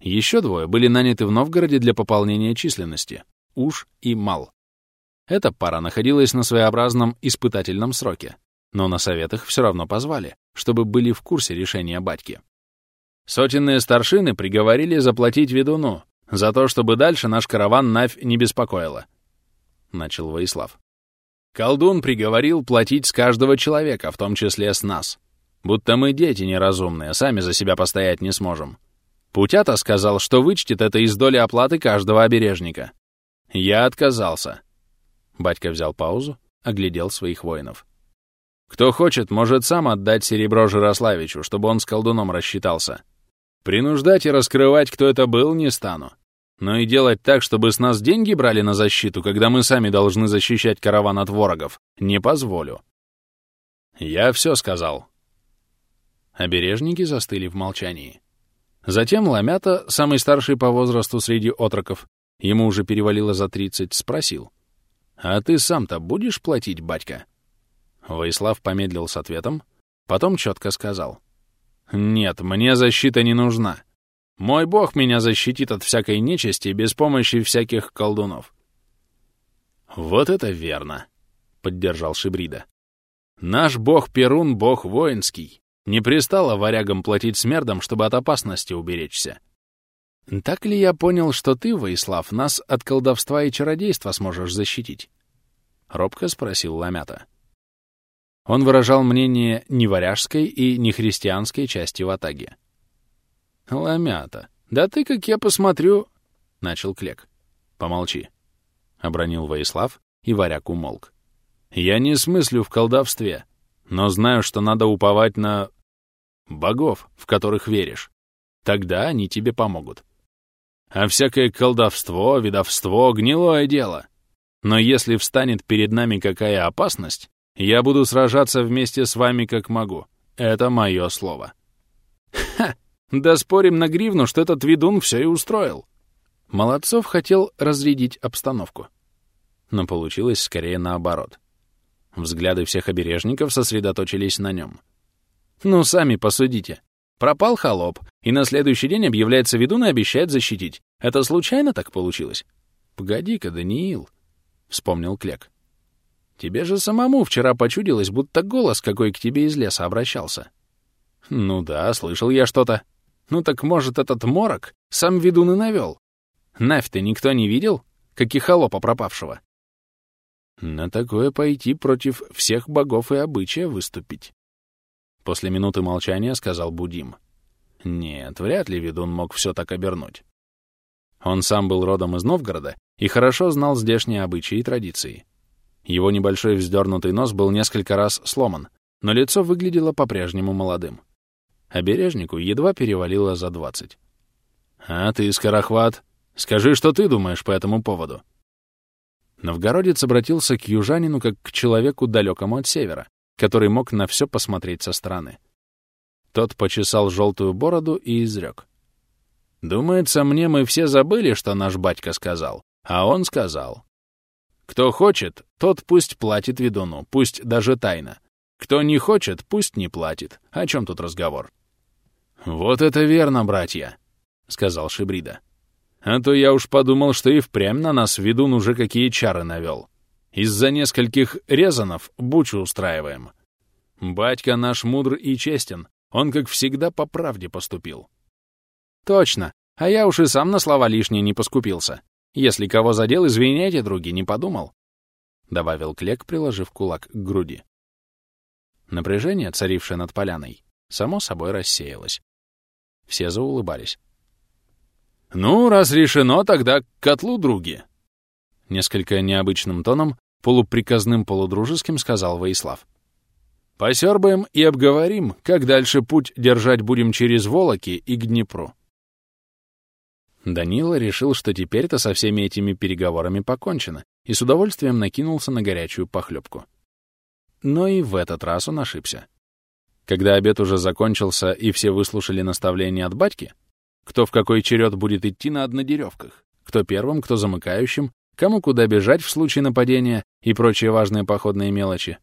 Еще двое были наняты в Новгороде для пополнения численности — Уж и Мал. Эта пара находилась на своеобразном испытательном сроке, но на советах все равно позвали, чтобы были в курсе решения батьки. Сотенные старшины приговорили заплатить ведуну за то, чтобы дальше наш караван Навь не беспокоило. Начал Воислав. Колдун приговорил платить с каждого человека, в том числе с нас. Будто мы дети неразумные, сами за себя постоять не сможем. Путята сказал, что вычтет это из доли оплаты каждого обережника. Я отказался. Батька взял паузу, оглядел своих воинов. Кто хочет, может сам отдать серебро Жирославичу, чтобы он с колдуном рассчитался. Принуждать и раскрывать, кто это был, не стану. Но и делать так, чтобы с нас деньги брали на защиту, когда мы сами должны защищать караван от ворогов, не позволю. Я все сказал. Обережники застыли в молчании. Затем Ламята, самый старший по возрасту среди отроков, ему уже перевалило за тридцать, спросил. «А ты сам-то будешь платить, батька?» Воислав помедлил с ответом, потом четко сказал. Нет, мне защита не нужна. Мой бог меня защитит от всякой нечисти без помощи всяких колдунов. Вот это верно, — поддержал Шибрида. Наш бог Перун — бог воинский. Не пристало варягам платить смердам, чтобы от опасности уберечься. Так ли я понял, что ты, Воислав, нас от колдовства и чародейства сможешь защитить? Робко спросил Ламята. Он выражал мнение не варяжской и не христианской части Ватаги. «Ламята, да ты, как я посмотрю...» — начал Клек. «Помолчи», — обронил Воислав, и варяг умолк. «Я не смыслю в колдовстве, но знаю, что надо уповать на... богов, в которых веришь. Тогда они тебе помогут. А всякое колдовство, видовство — гнилое дело. Но если встанет перед нами какая опасность, я буду сражаться вместе с вами как могу. Это мое слово. Ха! Да спорим на гривну, что этот ведун все и устроил. Молодцов хотел разрядить обстановку. Но получилось скорее наоборот. Взгляды всех обережников сосредоточились на нем. Ну, сами посудите. Пропал холоп, и на следующий день объявляется ведун и обещает защитить. Это случайно так получилось? Погоди-ка, Даниил, — вспомнил Клек. Тебе же самому вчера почудилось, будто голос какой к тебе из леса обращался. Ну да, слышал я что-то. Ну так может этот морок сам ведун и навел? Навь-то никто не видел, как и холопа пропавшего. На такое пойти против всех богов и обычая выступить. После минуты молчания сказал Будим. Нет, вряд ли ведун мог все так обернуть. Он сам был родом из Новгорода и хорошо знал здешние обычаи и традиции. Его небольшой вздернутый нос был несколько раз сломан, но лицо выглядело по-прежнему молодым. Обережнику едва перевалило за двадцать. «А ты, Скорохват, скажи, что ты думаешь по этому поводу?» Новгородец обратился к южанину как к человеку далекому от севера, который мог на все посмотреть со стороны. Тот почесал желтую бороду и изрек. «Думается, мне мы все забыли, что наш батька сказал, а он сказал. Кто хочет, тот пусть платит ведуну, пусть даже тайно. Кто не хочет, пусть не платит. О чем тут разговор?» «Вот это верно, братья», — сказал Шибрида. «А то я уж подумал, что и впрямь на нас ведун уже какие чары навел. Из-за нескольких резанов бучу устраиваем. Батька наш мудр и честен, он, как всегда, по правде поступил». «Точно, а я уж и сам на слова лишние не поскупился. Если кого задел, извиняйте, други, не подумал», — добавил Клек, приложив кулак к груди. Напряжение, царившее над поляной, само собой рассеялось. Все заулыбались. «Ну, раз решено, тогда к котлу, други!» Несколько необычным тоном, полуприказным полудружеским, сказал Воислав. «Посербаем и обговорим, как дальше путь держать будем через Волоки и к Днепру». Данила решил, что теперь-то со всеми этими переговорами покончено, и с удовольствием накинулся на горячую похлебку. Но и в этот раз он ошибся. Когда обед уже закончился и все выслушали наставления от батьки, кто в какой черед будет идти на однодеревках, кто первым, кто замыкающим, кому куда бежать в случае нападения и прочие важные походные мелочи,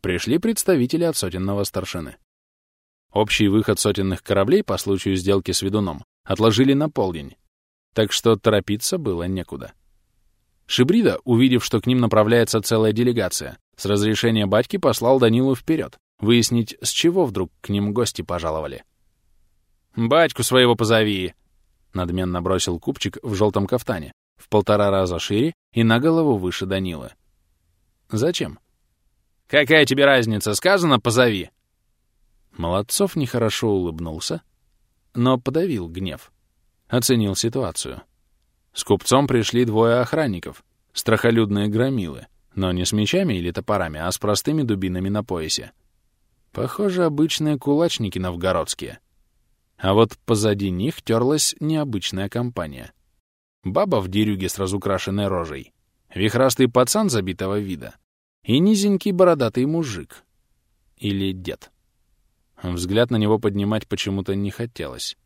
пришли представители от сотенного старшины. Общий выход сотенных кораблей по случаю сделки с ведуном отложили на полдень, так что торопиться было некуда. Шибрида, увидев, что к ним направляется целая делегация, с разрешения батьки послал Данилу вперед, выяснить, с чего вдруг к ним гости пожаловали. «Батьку своего позови!» — надменно бросил купчик в желтом кафтане, в полтора раза шире и на голову выше Данилы. «Зачем?» «Какая тебе разница? Сказано, позови!» Молодцов нехорошо улыбнулся, но подавил гнев. Оценил ситуацию. С купцом пришли двое охранников, страхолюдные громилы, но не с мечами или топорами, а с простыми дубинами на поясе. Похоже, обычные кулачники новгородские. А вот позади них терлась необычная компания. Баба в дерюге с разукрашенной рожей, вихрастый пацан забитого вида и низенький бородатый мужик. Или дед. Взгляд на него поднимать почему-то не хотелось.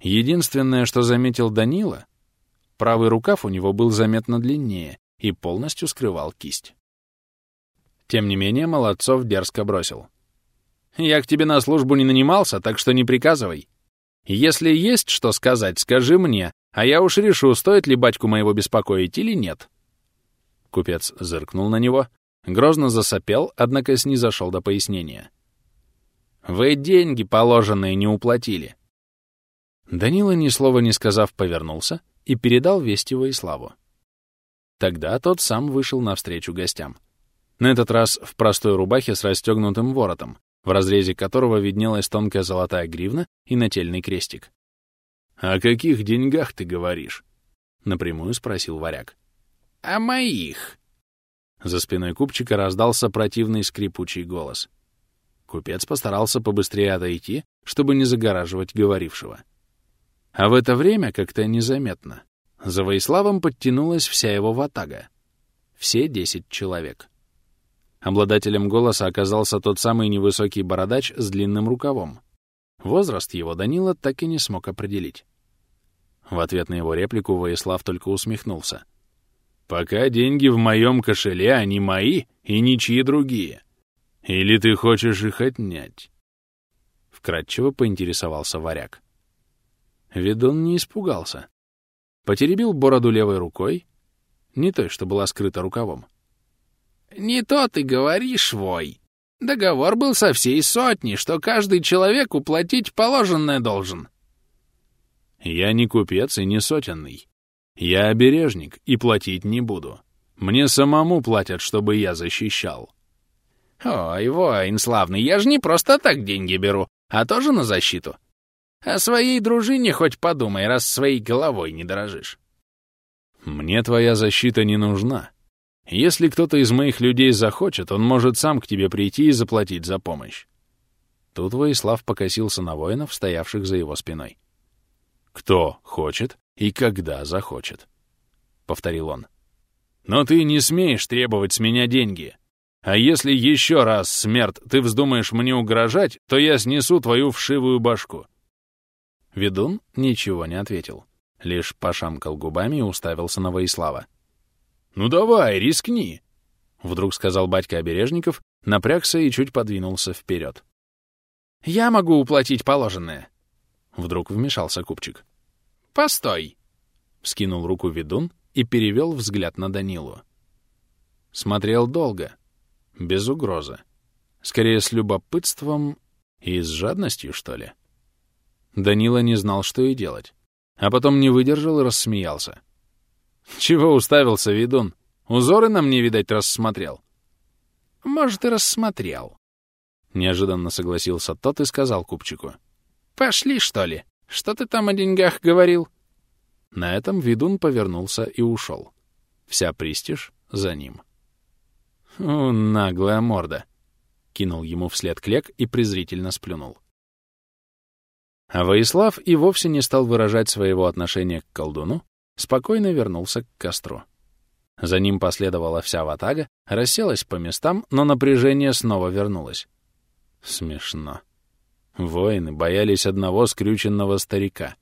Единственное, что заметил Данила, правый рукав у него был заметно длиннее и полностью скрывал кисть. Тем не менее, Молодцов дерзко бросил. Я к тебе на службу не нанимался, так что не приказывай. Если есть что сказать, скажи мне, а я уж решу, стоит ли батьку моего беспокоить или нет». Купец зыркнул на него, грозно засопел, однако снизошел до пояснения. «Вы деньги положенные не уплатили». Данила, ни слова не сказав, повернулся и передал весть его и славу. Тогда тот сам вышел навстречу гостям. На этот раз в простой рубахе с расстегнутым воротом, в разрезе которого виднелась тонкая золотая гривна и нательный крестик. «О каких деньгах ты говоришь?» — напрямую спросил варяг. «О моих!» За спиной купчика раздался противный скрипучий голос. Купец постарался побыстрее отойти, чтобы не загораживать говорившего. А в это время, как-то незаметно, за Воиславом подтянулась вся его ватага. Все десять человек. Обладателем голоса оказался тот самый невысокий бородач с длинным рукавом. Возраст его Данила так и не смог определить. В ответ на его реплику Воислав только усмехнулся. «Пока деньги в моем кошеле, они мои и ничьи другие. Или ты хочешь их отнять?» Вкратчиво поинтересовался варяг. Ведун не испугался. Потеребил бороду левой рукой, не той, что была скрыта рукавом, «Не то ты говоришь, вой. Договор был со всей сотни, что каждый человек уплатить положенное должен». «Я не купец и не сотенный. Я обережник и платить не буду. Мне самому платят, чтобы я защищал». «Ой, воин славный, я же не просто так деньги беру, а тоже на защиту. О своей дружине хоть подумай, раз своей головой не дорожишь». «Мне твоя защита не нужна», Если кто-то из моих людей захочет, он может сам к тебе прийти и заплатить за помощь. Тут Воислав покосился на воинов, стоявших за его спиной. «Кто хочет и когда захочет», — повторил он. «Но ты не смеешь требовать с меня деньги. А если еще раз, смерть, ты вздумаешь мне угрожать, то я снесу твою вшивую башку». Ведун ничего не ответил, лишь пошамкал губами и уставился на Воислава. «Ну давай, рискни!» — вдруг сказал батька Обережников, напрягся и чуть подвинулся вперед. «Я могу уплатить положенное!» Вдруг вмешался купчик. «Постой!» — вскинул руку ведун и перевел взгляд на Данилу. Смотрел долго, без угрозы. Скорее, с любопытством и с жадностью, что ли. Данила не знал, что и делать. А потом не выдержал и рассмеялся. «Чего уставился, ведун? Узоры на мне, видать, рассмотрел?» «Может, и рассмотрел», — неожиданно согласился тот и сказал купчику. «Пошли, что ли? Что ты там о деньгах говорил?» На этом ведун повернулся и ушел. Вся престиж за ним. «У, наглая морда!» — кинул ему вслед Клек и презрительно сплюнул. А Воислав и вовсе не стал выражать своего отношения к колдуну, спокойно вернулся к костру. За ним последовала вся ватага, расселась по местам, но напряжение снова вернулось. Смешно. Воины боялись одного скрюченного старика.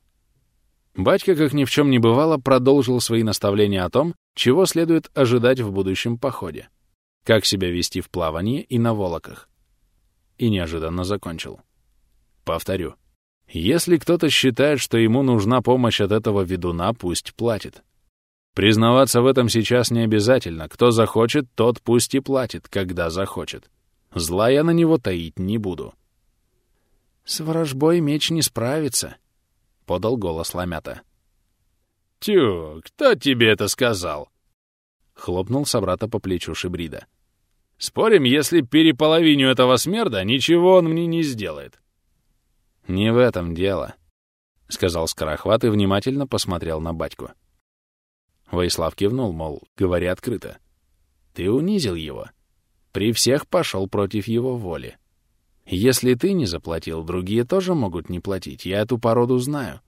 Батька, как ни в чем не бывало, продолжил свои наставления о том, чего следует ожидать в будущем походе, как себя вести в плавании и на волоках. И неожиданно закончил. Повторю. Если кто-то считает, что ему нужна помощь от этого ведуна, пусть платит. Признаваться в этом сейчас не обязательно. Кто захочет, тот пусть и платит, когда захочет. Зла я на него таить не буду. «С ворожбой меч не справится», — подал голос Ломята. «Тю, кто тебе это сказал?» — хлопнул собрата по плечу Шибрида. «Спорим, если переполовиню этого смерда, ничего он мне не сделает. «Не в этом дело», — сказал Скорохват и внимательно посмотрел на батьку. Воислав кивнул, мол, говори открыто. «Ты унизил его. При всех пошел против его воли. Если ты не заплатил, другие тоже могут не платить. Я эту породу знаю.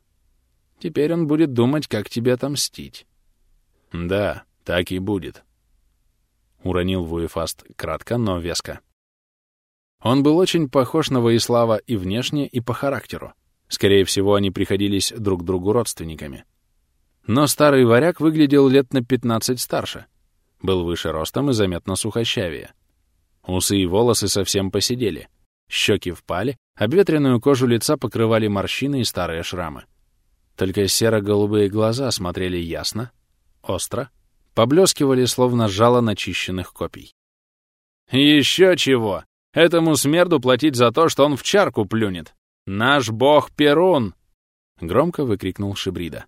Теперь он будет думать, как тебе отомстить». «Да, так и будет», — уронил Вуефаст кратко, но веско. Он был очень похож на Воислава и внешне, и по характеру. Скорее всего, они приходились друг другу родственниками. Но старый варяг выглядел лет на 15 старше. Был выше ростом и заметно сухощавее. Усы и волосы совсем посидели. Щеки впали, обветренную кожу лица покрывали морщины и старые шрамы. Только серо-голубые глаза смотрели ясно, остро, поблескивали, словно жало начищенных копий. «Еще чего!» Этому смерду платить за то, что он в чарку плюнет. Наш бог Перун!» — громко выкрикнул Шибрида.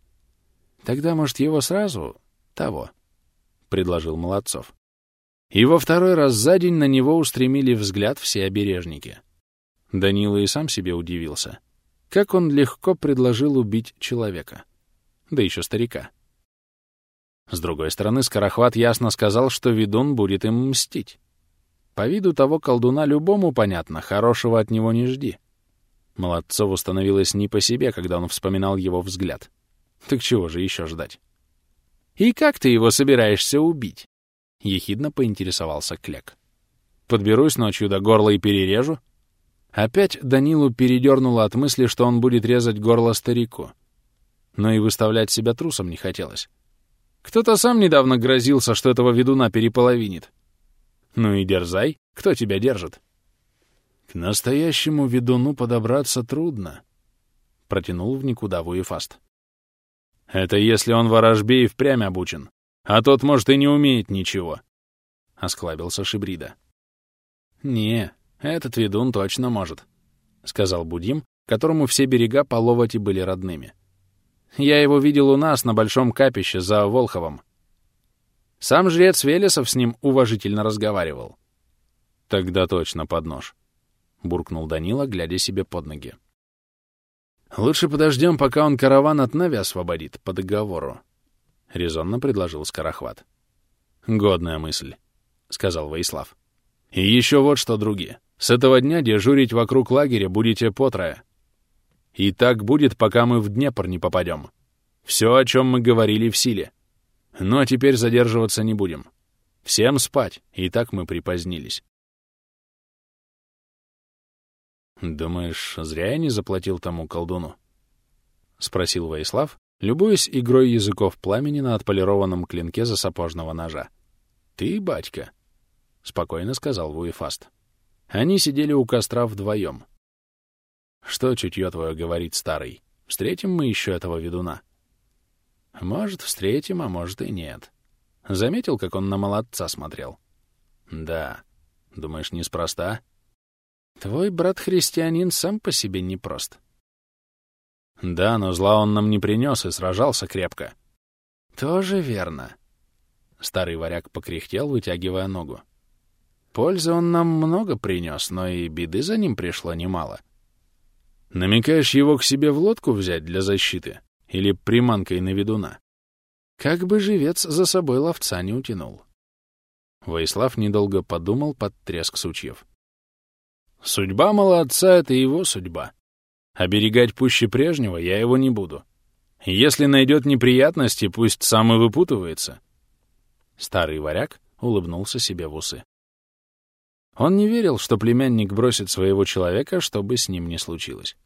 «Тогда, может, его сразу... того?» — предложил Молодцов. И во второй раз за день на него устремили взгляд все обережники. Данила и сам себе удивился. Как он легко предложил убить человека. Да еще старика. С другой стороны, Скорохват ясно сказал, что ведун будет им мстить. По виду того колдуна любому понятно, хорошего от него не жди. Молодцову становилось не по себе, когда он вспоминал его взгляд. Так чего же еще ждать? «И как ты его собираешься убить?» — ехидно поинтересовался Клек. «Подберусь ночью до горла и перережу?» Опять Данилу передернуло от мысли, что он будет резать горло старику. Но и выставлять себя трусом не хотелось. Кто-то сам недавно грозился, что этого ведуна переполовинит. Ну и дерзай, кто тебя держит? К настоящему ведуну подобраться трудно, — протянул в никуда Вуефаст. Это если он ворожбе и впрямь обучен, а тот, может, и не умеет ничего, — осклабился Шибрида. Не, этот ведун точно может, — сказал Будим, которому все берега по были родными. Я его видел у нас на Большом капище за Волховом. Сам жрец Велесов с ним уважительно разговаривал. «Тогда точно под нож», — буркнул Данила, глядя себе под ноги. «Лучше подождем, пока он караван от Нави освободит по договору», — резонно предложил Скорохват. Годная мысль, — сказал Воислав. И еще вот что, другие. С этого дня дежурить вокруг лагеря будете потрое. И так будет, пока мы в Днепр не попадем. Все, о чем мы говорили, в силе. Ну а теперь задерживаться не будем. Всем спать, и так мы припозднились. «Думаешь, зря я не заплатил тому колдуну?» — спросил Воислав, любуясь игрой языков пламени на отполированном клинке за сапожного ножа. «Ты, батька», — спокойно сказал Вуефаст. Они сидели у костра вдвоем. «Что чутье твое говорит, старый? Встретим мы еще этого ведуна?» «Может, встретим, а может и нет». Заметил, как он на молодца смотрел? «Да. Думаешь, неспроста?» «Твой брат-христианин сам по себе непрост». «Да, но зла он нам не принес и сражался крепко». «Тоже верно». Старый варяг покряхтел, вытягивая ногу. Пользы он нам много принес, но и беды за ним пришло немало. Намекаешь его к себе в лодку взять для защиты? Или приманкой на ведуна? Как бы живец за собой ловца не утянул. Воислав недолго подумал под треск сучьев. Судьба молодца — это его судьба. Оберегать пуще прежнего я его не буду. Если найдет неприятности, пусть сам и выпутывается. Старый варяг улыбнулся себе в усы. Он не верил, что племянник бросит своего человека, что бы с ним ни случилось.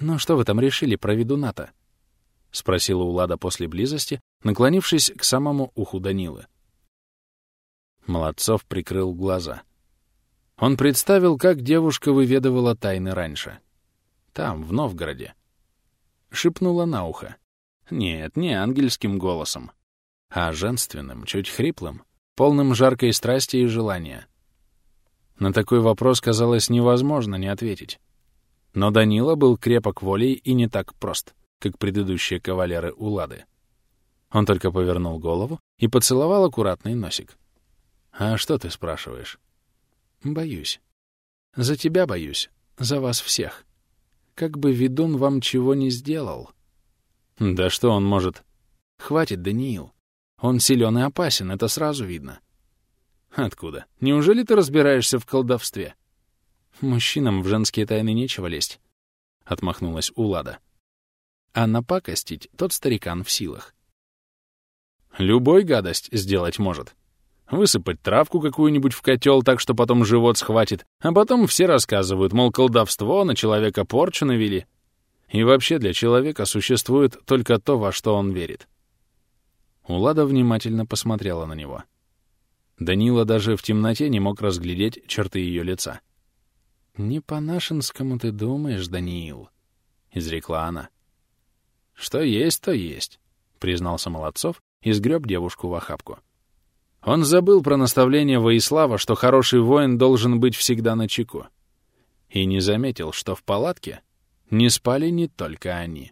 «Ну что вы там решили про ведуната?» — спросила Улада после близости, наклонившись к самому уху Данилы. Молодцов прикрыл глаза. Он представил, как девушка выведывала тайны раньше. Там, в Новгороде. Шепнула на ухо. Нет, не ангельским голосом, а женственным, чуть хриплым, полным жаркой страсти и желания — на такой вопрос казалось невозможно не ответить. Но Данила был крепок волей и не так прост, как предыдущие кавалеры Улады. Он только повернул голову и поцеловал аккуратный носик. «А что ты спрашиваешь?» «Боюсь. За тебя боюсь. За вас всех. Как бы ведун вам чего не сделал». «Да что он может?» «Хватит, Даниил. Он силен и опасен, это сразу видно. Откуда? Неужели ты разбираешься в колдовстве? Мужчинам в женские тайны нечего лезть, — отмахнулась Улада. А напакостить тот старикан в силах. Любой гадость сделать может. Высыпать травку какую-нибудь в котел так, что потом живот схватит, а потом все рассказывают, мол, колдовство на человека порчу навели. И вообще для человека существует только то, во что он верит. Улада внимательно посмотрела на него. Данила даже в темноте не мог разглядеть черты ее лица. «Не по-нашенскому ты думаешь, Даниил», — изрекла она. «Что есть, то есть», — признался Молодцов и сгреб девушку в охапку. Он забыл про наставление Воислава, что хороший воин должен быть всегда на чеку, и не заметил, что в палатке не спали не только они.